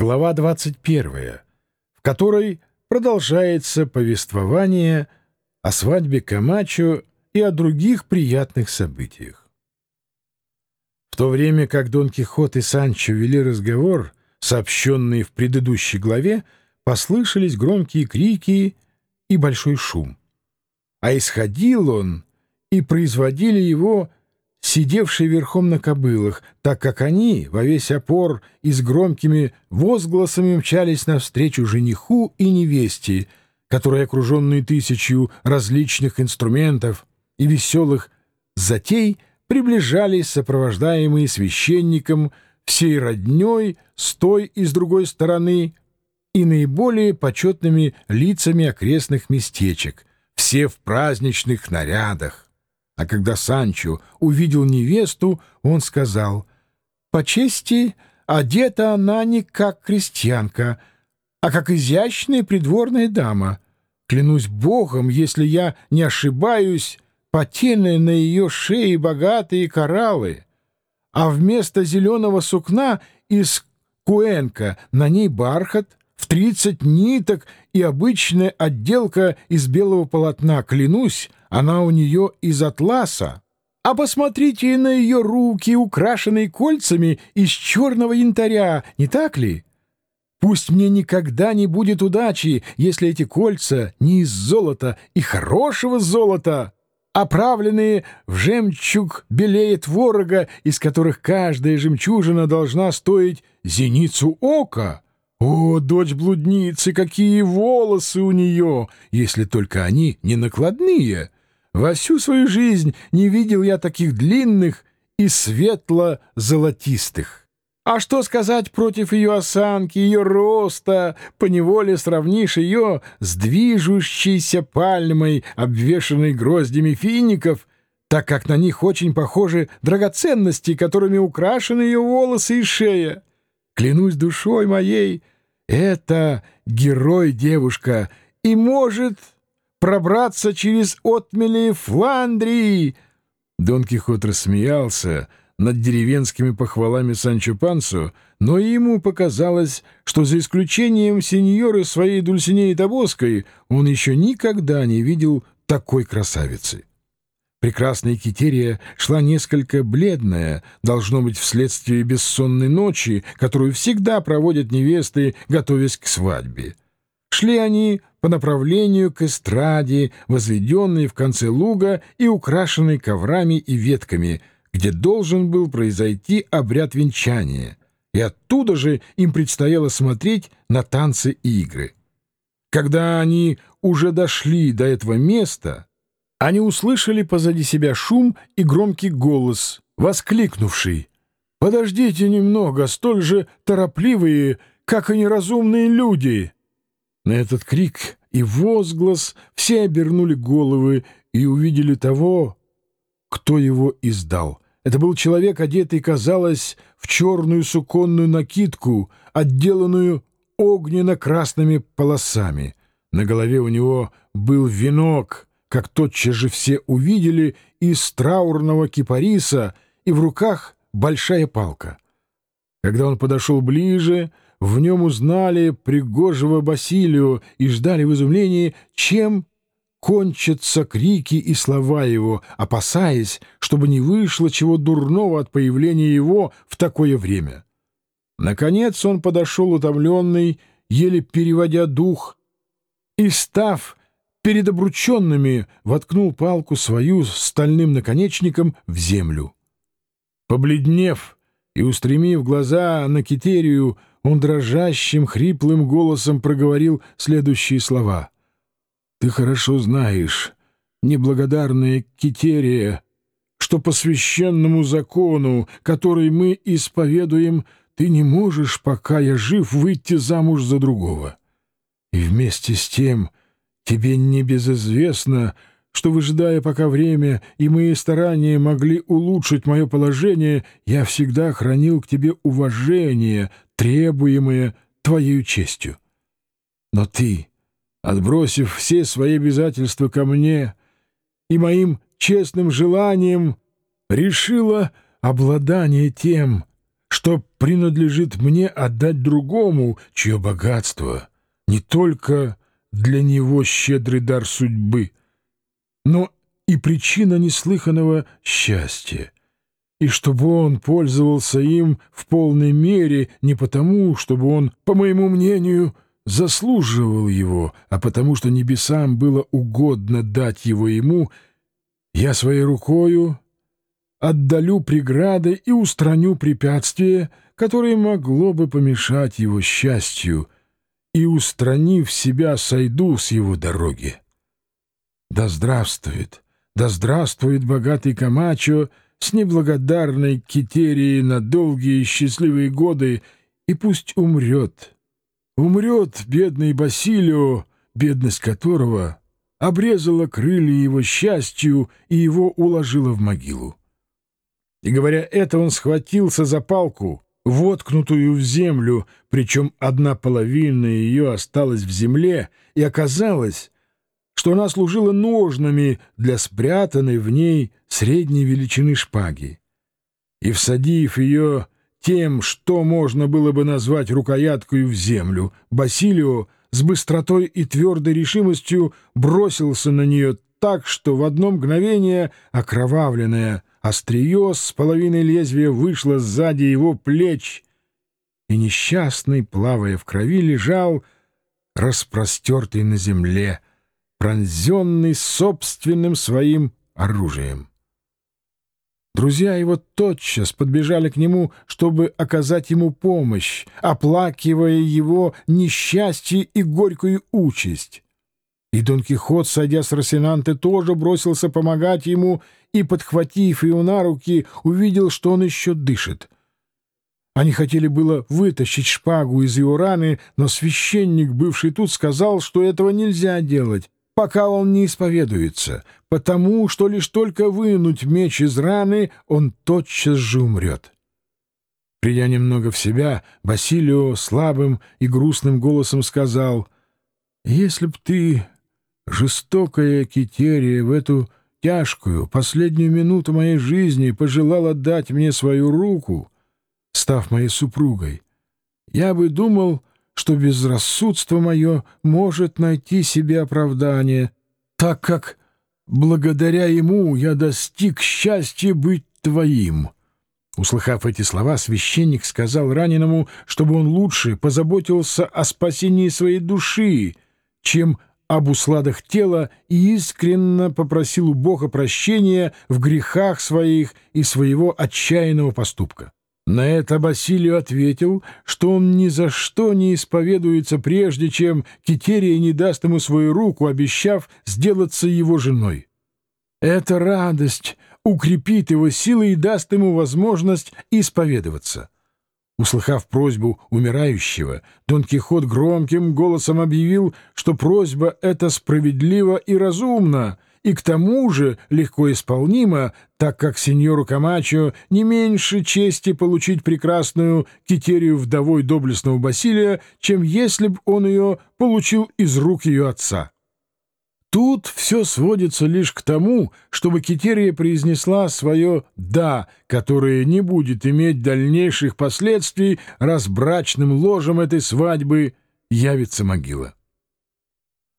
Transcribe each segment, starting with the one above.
Глава 21, в которой продолжается повествование о свадьбе Камачо и о других приятных событиях. В то время как Дон Кихот и Санчо вели разговор, сообщенный в предыдущей главе, послышались громкие крики и большой шум. А исходил он, и производили его сидевшие верхом на кобылах, так как они во весь опор и с громкими возгласами мчались навстречу жениху и невесте, которые, окруженные тысячью различных инструментов и веселых затей, приближались, сопровождаемые священником, всей родней с той и с другой стороны и наиболее почетными лицами окрестных местечек, все в праздничных нарядах. А когда Санчо увидел невесту, он сказал, «По чести, одета она не как крестьянка, а как изящная придворная дама. Клянусь богом, если я не ошибаюсь, потены на ее шее богатые кораллы, а вместо зеленого сукна из куэнка на ней бархат, в тридцать ниток и обычная отделка из белого полотна. Клянусь, она у нее из атласа. А посмотрите на ее руки, украшенные кольцами из черного янтаря, не так ли? Пусть мне никогда не будет удачи, если эти кольца не из золота и хорошего золота, оправленные в жемчуг белее творога, из которых каждая жемчужина должна стоить зеницу ока. О, дочь блудницы, какие волосы у нее, если только они не накладные!» Во всю свою жизнь не видел я таких длинных и светло-золотистых. А что сказать против ее осанки, ее роста? Поневоле сравнишь ее с движущейся пальмой, обвешанной гроздями фиников, так как на них очень похожи драгоценности, которыми украшены ее волосы и шея. Клянусь душой моей, это герой-девушка и может пробраться через отмели Фландрии!» Дон Кихот рассмеялся над деревенскими похвалами Санчо Пансу, но ему показалось, что за исключением сеньоры своей Дульсинеи Табоской он еще никогда не видел такой красавицы. Прекрасная Китерия шла несколько бледная, должно быть, вследствие бессонной ночи, которую всегда проводят невесты, готовясь к свадьбе. Шли они по направлению к эстраде, возведенной в конце луга и украшенной коврами и ветками, где должен был произойти обряд венчания, и оттуда же им предстояло смотреть на танцы и игры. Когда они уже дошли до этого места, они услышали позади себя шум и громкий голос, воскликнувший «Подождите немного, столь же торопливые, как и неразумные люди!» На этот крик и возглас все обернули головы и увидели того, кто его издал. Это был человек, одетый, казалось, в черную суконную накидку, отделанную огненно-красными полосами. На голове у него был венок, как тотчас же все увидели, из траурного кипариса, и в руках большая палка. Когда он подошел ближе, в нем узнали пригожего Басилию и ждали в изумлении, чем кончатся крики и слова его, опасаясь, чтобы не вышло чего дурного от появления его в такое время. Наконец он подошел утомленный, еле переводя дух, и, став перед обрученными, воткнул палку свою стальным наконечником в землю. Побледнев и устремив глаза на Китерию, он дрожащим, хриплым голосом проговорил следующие слова. «Ты хорошо знаешь, неблагодарная Китерия, что по священному закону, который мы исповедуем, ты не можешь, пока я жив, выйти замуж за другого. И вместе с тем тебе не безызвестно, что, выжидая пока время и мои старания могли улучшить мое положение, я всегда хранил к тебе уважение, требуемое твоей честью. Но ты, отбросив все свои обязательства ко мне и моим честным желанием, решила обладание тем, что принадлежит мне отдать другому, чье богатство не только для него щедрый дар судьбы, но и причина неслыханного счастья, и чтобы он пользовался им в полной мере не потому, чтобы он, по моему мнению, заслуживал его, а потому что небесам было угодно дать его ему, я своей рукою отдалю преграды и устраню препятствие, которое могло бы помешать его счастью, и, устранив себя, сойду с его дороги. Да здравствует, да здравствует богатый Камачо с неблагодарной Китерией на долгие счастливые годы, и пусть умрет, умрет бедный Басилио, бедность которого обрезала крылья его счастью и его уложила в могилу. И, говоря это, он схватился за палку, воткнутую в землю, причем одна половина ее осталась в земле, и оказалось, что она служила ножнами для спрятанной в ней средней величины шпаги. И, всадив ее тем, что можно было бы назвать рукояткой в землю, Басилио с быстротой и твердой решимостью бросился на нее так, что в одно мгновение окровавленная Острие с половиной лезвия вышло сзади его плеч, и несчастный, плавая в крови, лежал, распростертый на земле, пронзенный собственным своим оружием. Друзья его тотчас подбежали к нему, чтобы оказать ему помощь, оплакивая его несчастье и горькую участь. И Дон Кихот, сойдя с Росинанты, тоже бросился помогать ему и, подхватив ее на руки, увидел, что он еще дышит. Они хотели было вытащить шпагу из его раны, но священник, бывший тут, сказал, что этого нельзя делать, пока он не исповедуется, потому что лишь только вынуть меч из раны, он тотчас же умрет. Придя немного в себя, Басилио слабым и грустным голосом сказал, «Если б ты жестокая Китерия в эту тяжкую последнюю минуту моей жизни пожелал отдать мне свою руку, став моей супругой, я бы думал, что безрассудство мое может найти себе оправдание, так как благодаря ему я достиг счастья быть твоим». Услыхав эти слова, священник сказал раненому, чтобы он лучше позаботился о спасении своей души, чем об усладах тела и искренно попросил у Бога прощения в грехах своих и своего отчаянного поступка. На это Басилию ответил, что он ни за что не исповедуется прежде, чем Китерия не даст ему свою руку, обещав сделаться его женой. Эта радость укрепит его силы и даст ему возможность исповедоваться. Услыхав просьбу умирающего, Дон Кихот громким голосом объявил, что просьба эта справедлива и разумна, и к тому же легко исполнима, так как сеньору Камачо не меньше чести получить прекрасную китерию вдовой доблестного Басилия, чем если б он ее получил из рук ее отца. Тут все сводится лишь к тому, чтобы Китерия произнесла свое «да», которое не будет иметь дальнейших последствий, раз брачным ложем этой свадьбы явится могила.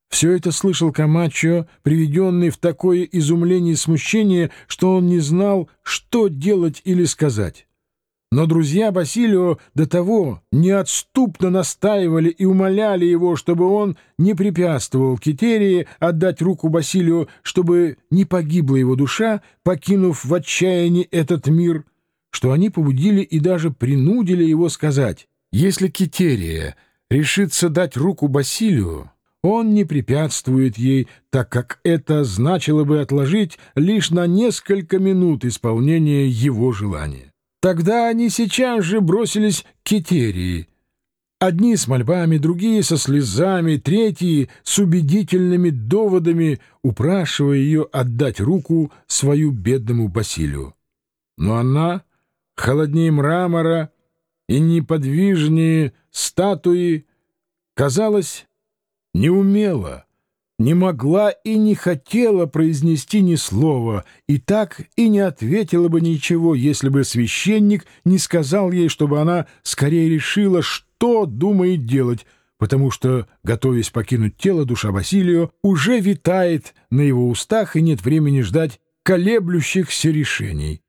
Все это слышал Камачо, приведенный в такое изумление и смущение, что он не знал, что делать или сказать. Но друзья Басилио до того неотступно настаивали и умоляли его, чтобы он не препятствовал Китерии отдать руку Басилио, чтобы не погибла его душа, покинув в отчаянии этот мир, что они побудили и даже принудили его сказать, если Китерия решится дать руку Басилио, он не препятствует ей, так как это значило бы отложить лишь на несколько минут исполнение его желания. Тогда они сейчас же бросились к Китерии. Одни с мольбами, другие со слезами, третьи с убедительными доводами, упрашивая ее отдать руку свою бедному Басилию. Но она, холоднее мрамора и неподвижнее статуи, казалось, не умела, не могла и не хотела произнести ни слова, и так и не ответила бы ничего, если бы священник не сказал ей, чтобы она скорее решила, что думает делать, потому что, готовясь покинуть тело, душа Василию уже витает на его устах и нет времени ждать колеблющихся решений.